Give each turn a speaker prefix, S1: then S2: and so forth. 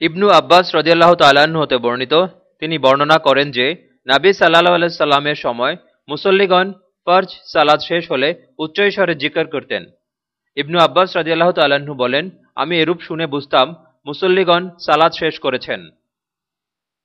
S1: ইবনু আব্বাস রদিয়াল্লাহ তাল্লাহ্ন হতে বর্ণিত, তিনি বর্ণনা করেন যে, নাবি সাল্লাহ আলাইসাল্লামের সময় মুসল্লিগণ ফর্জ সালাদ শেষ হলে উচ্চৈস্বরে জিকর করতেন। ইবনু আব্বাস রাজিয়াল্লাহ তাল্লাহ্ন বলেন, আমি এরূপ শুনে বুঝতাম, মুসল্লিগণ সালাদ শেষ করেছেন।